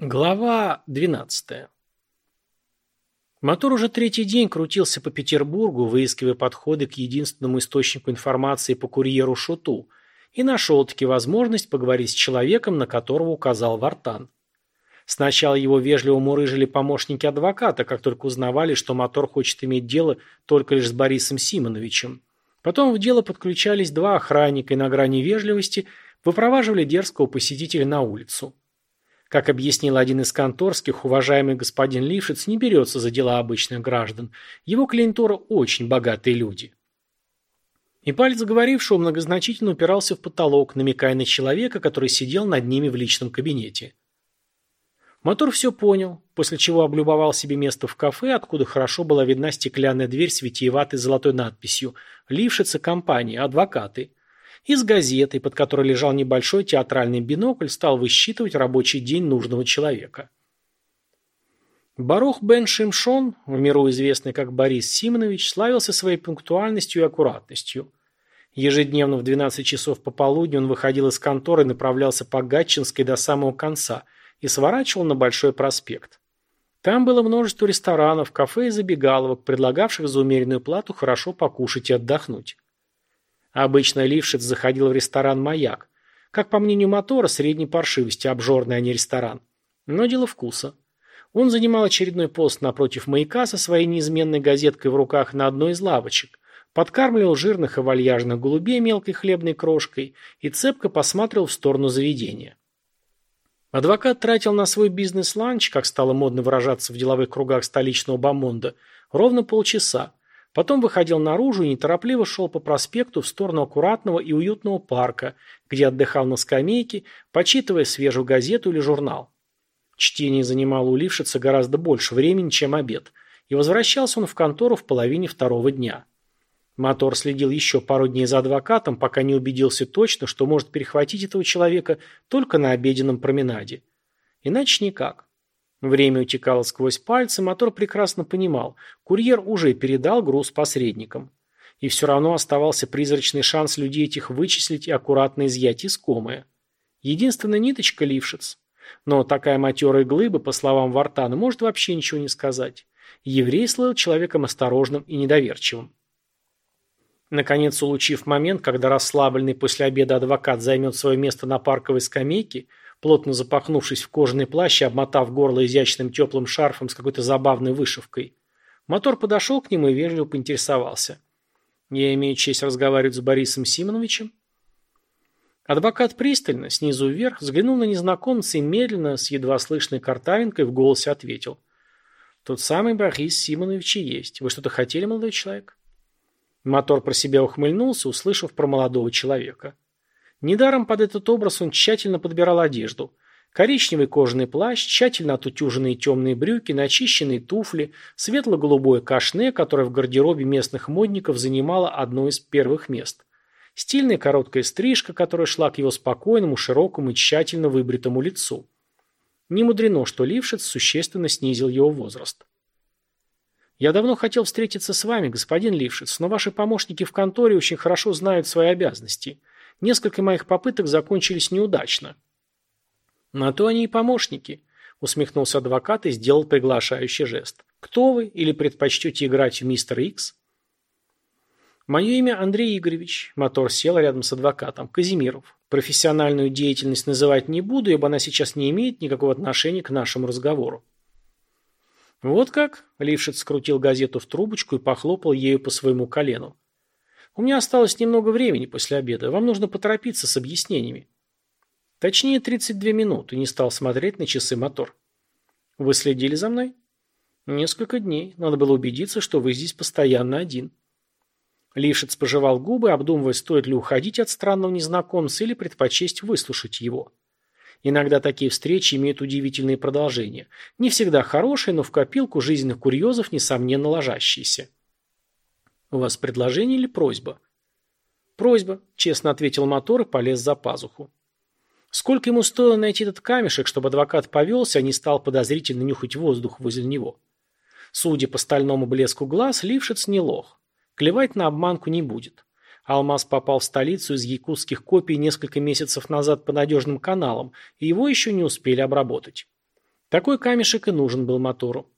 Глава 12. Мотор уже третий день крутился по Петербургу, выискивая подходы к единственному источнику информации по курьеру Шуту, и нашел-таки возможность поговорить с человеком, на которого указал Вартан. Сначала его вежливо мурыжили помощники адвоката, как только узнавали, что мотор хочет иметь дело только лишь с Борисом Симоновичем. Потом в дело подключались два охранника и на грани вежливости выпроваживали дерзкого посетителя на улицу. Как объяснил один из конторских, уважаемый господин Лившиц не берется за дела обычных граждан. Его клиентура очень богатые люди. И палец говорившего многозначительно упирался в потолок, намекая на человека, который сидел над ними в личном кабинете. Мотор все понял, после чего облюбовал себе место в кафе, откуда хорошо была видна стеклянная дверь с витиеватой золотой надписью «Лившица компания, адвокаты», из газеты, под которой лежал небольшой театральный бинокль, стал высчитывать рабочий день нужного человека. Барух бен Шимшон, в миру известный как Борис Симонович, славился своей пунктуальностью и аккуратностью. Ежедневно в 12 часов пополудни он выходил из конторы и направлялся по Гатчинской до самого конца и сворачивал на Большой проспект. Там было множество ресторанов, кафе и забегаловок, предлагавших за умеренную плату хорошо покушать и отдохнуть. Обычно Лившиц заходил в ресторан «Маяк». Как по мнению мотора, средней паршивости, обжорный, а не ресторан. Но дело вкуса. Он занимал очередной пост напротив маяка со своей неизменной газеткой в руках на одной из лавочек, подкармливал жирных и вальяжных голубей мелкой хлебной крошкой и цепко посматривал в сторону заведения. Адвокат тратил на свой бизнес-ланч, как стало модно выражаться в деловых кругах столичного бомонда, ровно полчаса, Потом выходил наружу и неторопливо шел по проспекту в сторону аккуратного и уютного парка, где отдыхал на скамейке, почитывая свежую газету или журнал. Чтение занимало у Лившица гораздо больше времени, чем обед, и возвращался он в контору в половине второго дня. Мотор следил еще пару дней за адвокатом, пока не убедился точно, что может перехватить этого человека только на обеденном променаде. Иначе никак. Время утекало сквозь пальцы, мотор прекрасно понимал, курьер уже передал груз посредникам. И все равно оставался призрачный шанс людей этих вычислить и аккуратно изъять искомое. Единственная ниточка – лившиц. Но такая матерая глыба, по словам Вартана, может вообще ничего не сказать. Еврей слыл человеком осторожным и недоверчивым. Наконец, улучив момент, когда расслабленный после обеда адвокат займет свое место на парковой скамейке – плотно запахнувшись в кожаный плащ и обмотав горло изящным теплым шарфом с какой-то забавной вышивкой. Мотор подошел к нему и вежливо поинтересовался. «Я имею честь разговаривать с Борисом Симоновичем?» Адвокат пристально, снизу вверх, взглянул на незнакомца и медленно, с едва слышной картавинкой, в голосе ответил. «Тот самый Борис Симонович и есть. Вы что-то хотели, молодой человек?» Мотор про себя ухмыльнулся, услышав про молодого человека. Недаром под этот образ он тщательно подбирал одежду. Коричневый кожаный плащ, тщательно отутюженные темные брюки, начищенные туфли, светло-голубое кашне, которое в гардеробе местных модников занимало одно из первых мест. Стильная короткая стрижка, которая шла к его спокойному, широкому и тщательно выбритому лицу. Не мудрено, что Лившиц существенно снизил его возраст. «Я давно хотел встретиться с вами, господин Лившиц, но ваши помощники в конторе очень хорошо знают свои обязанности. Несколько моих попыток закончились неудачно. На то они и помощники, усмехнулся адвокат и сделал приглашающий жест. Кто вы или предпочтете играть в мистер Икс? Мое имя Андрей Игоревич. Мотор сел рядом с адвокатом. Казимиров. Профессиональную деятельность называть не буду, ибо она сейчас не имеет никакого отношения к нашему разговору. Вот как? Лившиц скрутил газету в трубочку и похлопал ею по своему колену. У меня осталось немного времени после обеда. Вам нужно поторопиться с объяснениями. Точнее, 32 минуты. Не стал смотреть на часы мотор. Вы следили за мной? Несколько дней. Надо было убедиться, что вы здесь постоянно один. Лившиц пожевал губы, обдумывая, стоит ли уходить от странного незнакомца или предпочесть выслушать его. Иногда такие встречи имеют удивительные продолжения. Не всегда хорошие, но в копилку жизненных курьезов, несомненно, ложащиеся. «У вас предложение или просьба?» «Просьба», – честно ответил мотор и полез за пазуху. Сколько ему стоило найти этот камешек, чтобы адвокат повелся, а не стал подозрительно нюхать воздух возле него? Судя по стальному блеску глаз, Лившиц не лох. Клевать на обманку не будет. Алмаз попал в столицу из якутских копий несколько месяцев назад по надежным каналам, и его еще не успели обработать. Такой камешек и нужен был мотору.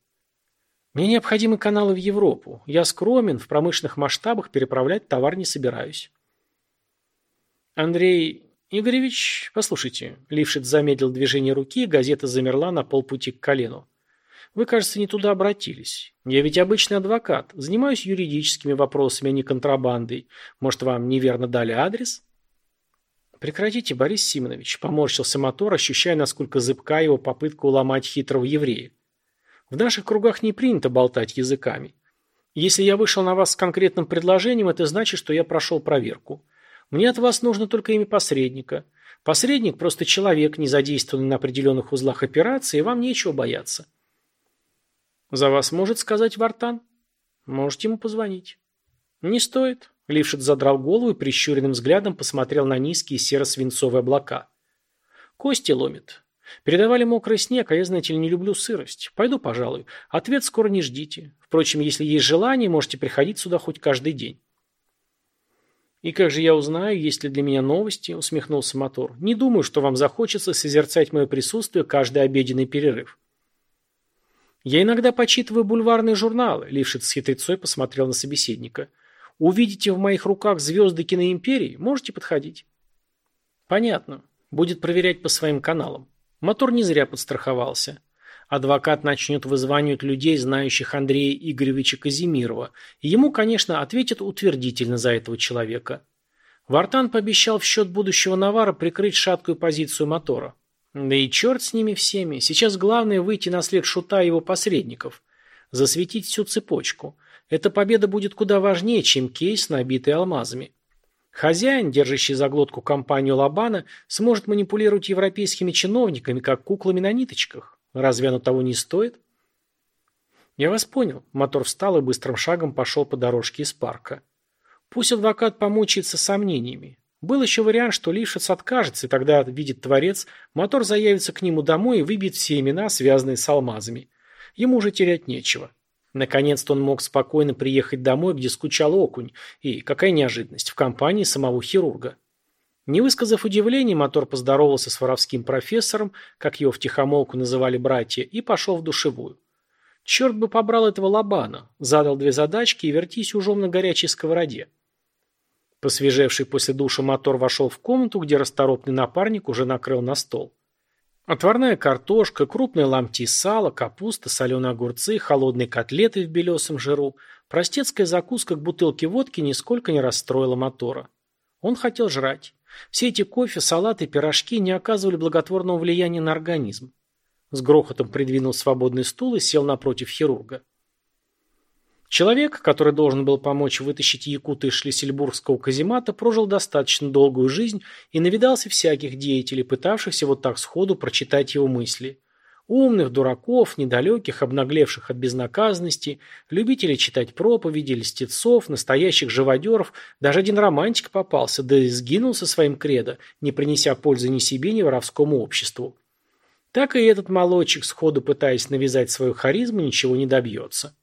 Мне необходимы каналы в Европу. Я скромен, в промышленных масштабах переправлять товар не собираюсь. Андрей Игоревич, послушайте. Лившиц замедлил движение руки, газета замерла на полпути к колену. Вы, кажется, не туда обратились. Я ведь обычный адвокат, занимаюсь юридическими вопросами, а не контрабандой. Может, вам неверно дали адрес? Прекратите, Борис Симонович, поморщился мотор, ощущая, насколько зыбка его попытка уломать хитрого еврея. В наших кругах не принято болтать языками. Если я вышел на вас с конкретным предложением, это значит, что я прошел проверку. Мне от вас нужно только имя посредника. Посредник – просто человек, не задействованный на определенных узлах операции, и вам нечего бояться. За вас может сказать Вартан? Можете ему позвонить. Не стоит. Лившит задрал голову и прищуренным взглядом посмотрел на низкие серо-свинцовые облака. Кости ломит. Передавали мокрый снег, а я, знаете ли, не люблю сырость. Пойду, пожалуй. Ответ скоро не ждите. Впрочем, если есть желание, можете приходить сюда хоть каждый день. «И как же я узнаю, есть ли для меня новости?» – усмехнулся мотор. «Не думаю, что вам захочется созерцать мое присутствие каждый обеденный перерыв». «Я иногда почитываю бульварные журналы», – Лившиц с хитрецой посмотрел на собеседника. «Увидите в моих руках звезды киноимперии, можете подходить». «Понятно. Будет проверять по своим каналам. Мотор не зря подстраховался. Адвокат начнет вызванивать людей, знающих Андрея Игоревича Казимирова, и ему, конечно, ответят утвердительно за этого человека. Вартан пообещал в счет будущего навара прикрыть шаткую позицию мотора. Да и черт с ними всеми. Сейчас главное выйти на след шута и его посредников. Засветить всю цепочку. Эта победа будет куда важнее, чем кейс, набитый алмазами. Хозяин, держащий за глотку компанию Лабана, сможет манипулировать европейскими чиновниками, как куклами на ниточках. Разве оно того не стоит? Я вас понял. Мотор встал и быстрым шагом пошел по дорожке из парка. Пусть адвокат помучается сомнениями. Был еще вариант, что Лившиц откажется, и тогда, видит творец, мотор заявится к нему домой и выбьет все имена, связанные с алмазами. Ему уже терять нечего. Наконец-то он мог спокойно приехать домой, где скучал окунь, и, какая неожиданность, в компании самого хирурга. Не высказав удивления, мотор поздоровался с воровским профессором, как его втихомолку называли братья, и пошел в душевую. Черт бы побрал этого лобана, задал две задачки и вертись ужом на горячей сковороде. Посвежевший после душа мотор вошел в комнату, где расторопный напарник уже накрыл на стол. Отварная картошка, крупные ломти сала, капуста, соленые огурцы, холодные котлеты в белесом жиру. Простецкая закуска к бутылке водки нисколько не расстроила мотора. Он хотел жрать. Все эти кофе, салаты, пирожки не оказывали благотворного влияния на организм. С грохотом придвинул свободный стул и сел напротив хирурга. Человек, который должен был помочь вытащить якута из шлиссельбургского каземата, прожил достаточно долгую жизнь и навидался всяких деятелей, пытавшихся вот так сходу прочитать его мысли. Умных, дураков, недалеких, обнаглевших от безнаказанности, любителей читать проповеди, льстецов, настоящих живодеров, даже один романтик попался, да и сгинул со своим кредо, не принеся пользы ни себе, ни воровскому обществу. Так и этот молодчик, сходу пытаясь навязать свою харизму, ничего не добьется.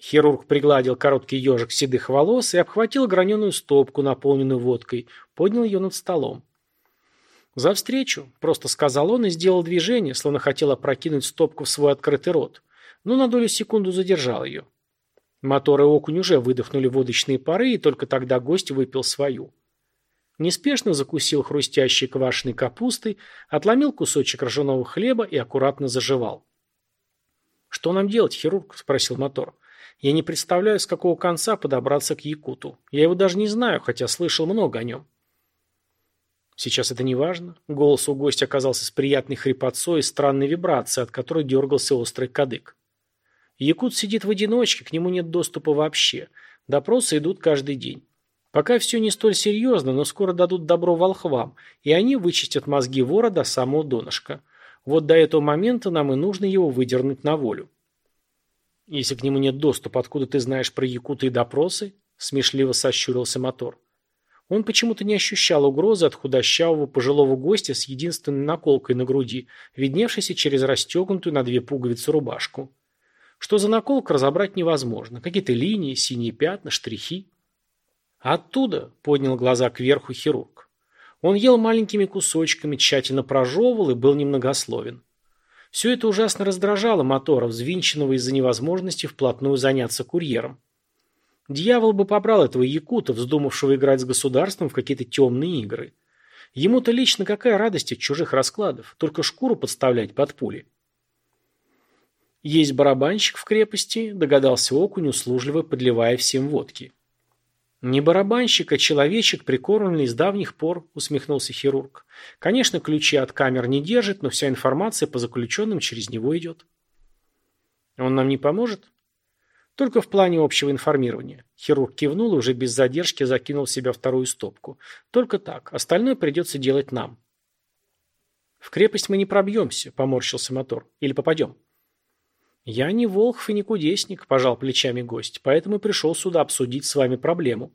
Хирург пригладил короткий ежик седых волос и обхватил граненую стопку, наполненную водкой, поднял ее над столом. «За встречу», – просто сказал он и сделал движение, словно хотел опрокинуть стопку в свой открытый рот, но на долю секунду задержал ее. Моторы окунь уже выдохнули водочные пары, и только тогда гость выпил свою. Неспешно закусил хрустящей квашеной капустой, отломил кусочек ржаного хлеба и аккуратно заживал. «Что нам делать, хирург?» – спросил мотор. Я не представляю, с какого конца подобраться к Якуту. Я его даже не знаю, хотя слышал много о нем. Сейчас это не важно. Голос у гостя оказался с приятной хрипотцой и странной вибрацией, от которой дергался острый кадык. Якут сидит в одиночке, к нему нет доступа вообще. Допросы идут каждый день. Пока все не столь серьезно, но скоро дадут добро волхвам, и они вычистят мозги вора до самого донышка. Вот до этого момента нам и нужно его выдернуть на волю. Если к нему нет доступа, откуда ты знаешь про якуты и допросы? Смешливо сощурился мотор. Он почему-то не ощущал угрозы от худощавого пожилого гостя с единственной наколкой на груди, видневшейся через расстегнутую на две пуговицы рубашку. Что за наколка, разобрать невозможно. Какие-то линии, синие пятна, штрихи. Оттуда поднял глаза кверху хирург. Он ел маленькими кусочками, тщательно прожевывал и был немногословен. Все это ужасно раздражало мотора, взвинченного из-за невозможности вплотную заняться курьером. Дьявол бы побрал этого якута, вздумавшего играть с государством в какие-то темные игры. Ему-то лично какая радость от чужих раскладов, только шкуру подставлять под пули. «Есть барабанщик в крепости», – догадался окунь, услужливо подливая всем водки. «Не барабанщик, а человечек, прикормленный с давних пор», – усмехнулся хирург. «Конечно, ключи от камер не держит, но вся информация по заключенным через него идет». «Он нам не поможет?» «Только в плане общего информирования». Хирург кивнул и уже без задержки закинул в себя вторую стопку. «Только так. Остальное придется делать нам». «В крепость мы не пробьемся», – поморщился мотор. «Или попадем?» «Я не волхв и не кудесник», – пожал плечами гость, «поэтому пришел сюда обсудить с вами проблему».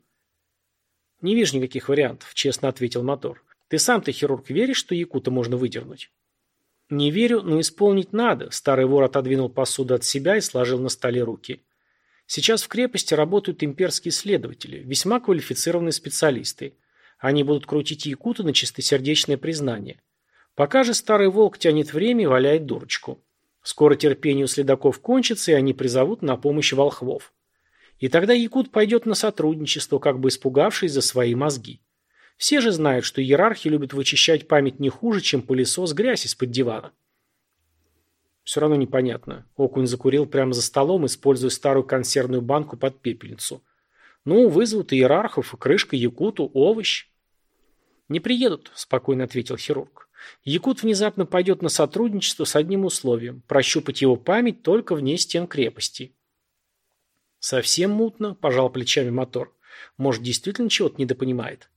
«Не вижу никаких вариантов», – честно ответил мотор. «Ты сам-то, хирург, веришь, что Якута можно выдернуть?» «Не верю, но исполнить надо», – старый вор отодвинул посуду от себя и сложил на столе руки. «Сейчас в крепости работают имперские следователи, весьма квалифицированные специалисты. Они будут крутить Якута на чистосердечное признание. Пока же старый волк тянет время и валяет дурочку». Скоро терпение у следаков кончится, и они призовут на помощь волхвов. И тогда Якут пойдет на сотрудничество, как бы испугавшись за свои мозги. Все же знают, что иерархи любят вычищать память не хуже, чем пылесос грязь из-под дивана. Все равно непонятно. Окунь закурил прямо за столом, используя старую консервную банку под пепельницу. Ну, вызовут иерархов, крышка Якуту, овощ. Не приедут, спокойно ответил хирург. Якут внезапно пойдет на сотрудничество с одним условием – прощупать его память только вне стен крепости. Совсем мутно, пожал плечами мотор. Может, действительно чего-то недопонимает?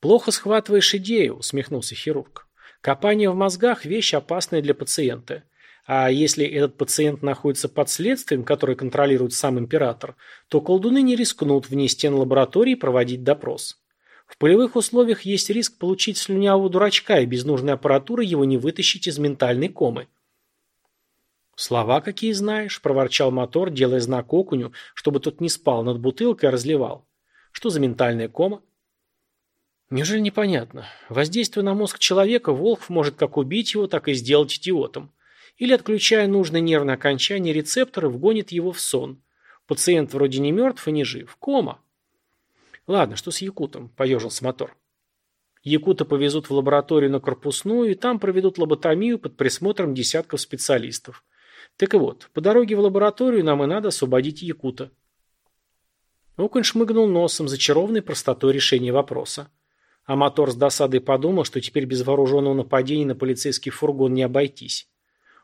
Плохо схватываешь идею, усмехнулся хирург. Копание в мозгах – вещь опасная для пациента. А если этот пациент находится под следствием, которое контролирует сам император, то колдуны не рискнут вне стен лаборатории проводить допрос. В полевых условиях есть риск получить слюнявого дурачка, и без нужной аппаратуры его не вытащить из ментальной комы. «Слова какие знаешь», – проворчал мотор, делая знак окуню, чтобы тот не спал над бутылкой, а разливал. «Что за ментальная кома?» Неужели непонятно? Воздействуя на мозг человека, Волхв может как убить его, так и сделать идиотом. Или, отключая нужное нервное окончание рецептора, вгонит его в сон. Пациент вроде не мертв и не жив. Кома. Ладно, что с Якутом? Поежился мотор. Якута повезут в лабораторию на корпусную, и там проведут лоботомию под присмотром десятков специалистов. Так и вот, по дороге в лабораторию нам и надо освободить Якута. Окунь шмыгнул носом, зачарованной простотой решения вопроса. А мотор с досадой подумал, что теперь без вооруженного нападения на полицейский фургон не обойтись.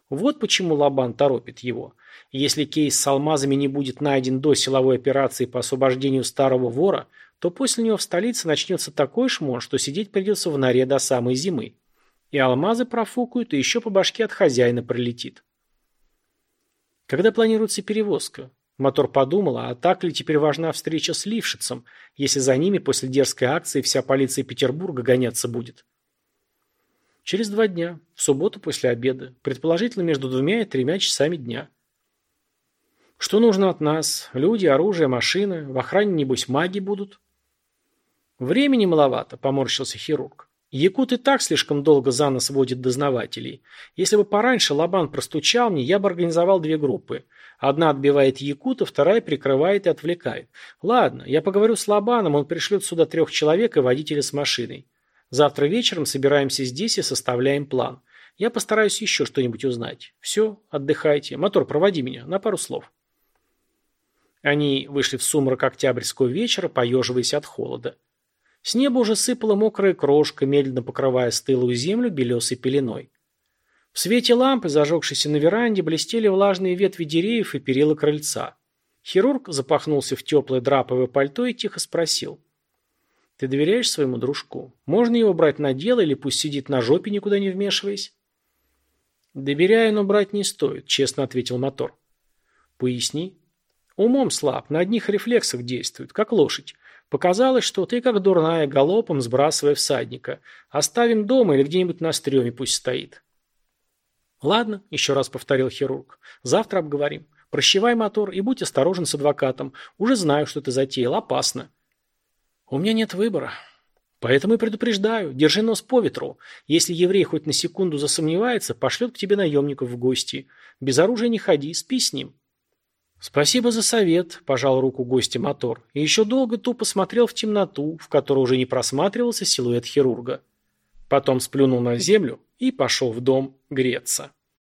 Вот почему Лабан торопит его. Если кейс с алмазами не будет найден до силовой операции по освобождению старого вора – то после него в столице начнется такой шмон, что сидеть придется в норе до самой зимы. И алмазы профукают, и еще по башке от хозяина прилетит. Когда планируется перевозка? Мотор подумал, а так ли теперь важна встреча с Лившицем, если за ними после дерзкой акции вся полиция Петербурга гоняться будет? Через два дня, в субботу после обеда, предположительно между двумя и тремя часами дня. Что нужно от нас? Люди, оружие, машины, в охране, небось, маги будут? Времени маловато, поморщился хирург. Якут и так слишком долго за нос водит дознавателей. Если бы пораньше Лобан простучал мне, я бы организовал две группы. Одна отбивает Якута, вторая прикрывает и отвлекает. Ладно, я поговорю с Лобаном, он пришлет сюда трех человек и водителя с машиной. Завтра вечером собираемся здесь и составляем план. Я постараюсь еще что-нибудь узнать. Все, отдыхайте. Мотор, проводи меня на пару слов. Они вышли в сумрак октябрьского вечера, поеживаясь от холода. С неба уже сыпала мокрая крошка, медленно покрывая стылую землю белесой пеленой. В свете лампы, зажегшейся на веранде, блестели влажные ветви деревьев и перила крыльца. Хирург запахнулся в теплое драповое пальто и тихо спросил. «Ты доверяешь своему дружку? Можно его брать на дело или пусть сидит на жопе, никуда не вмешиваясь?» «Доверяю, но брать не стоит», — честно ответил мотор. «Поясни». «Умом слаб, на одних рефлексах действует, как лошадь. Показалось, что ты как дурная, галопом сбрасывая всадника. Оставим дома или где-нибудь на стреме пусть стоит. Ладно, еще раз повторил хирург. Завтра обговорим. Прощевай мотор и будь осторожен с адвокатом. Уже знаю, что ты затеял. Опасно. У меня нет выбора. Поэтому и предупреждаю, держи нос по ветру. Если еврей хоть на секунду засомневается, пошлет к тебе наемников в гости. Без оружия не ходи, спи с ним. Спасибо за совет, пожал руку гостя мотор, и еще долго тупо смотрел в темноту, в которой уже не просматривался силуэт хирурга. Потом сплюнул на землю и пошел в дом греться.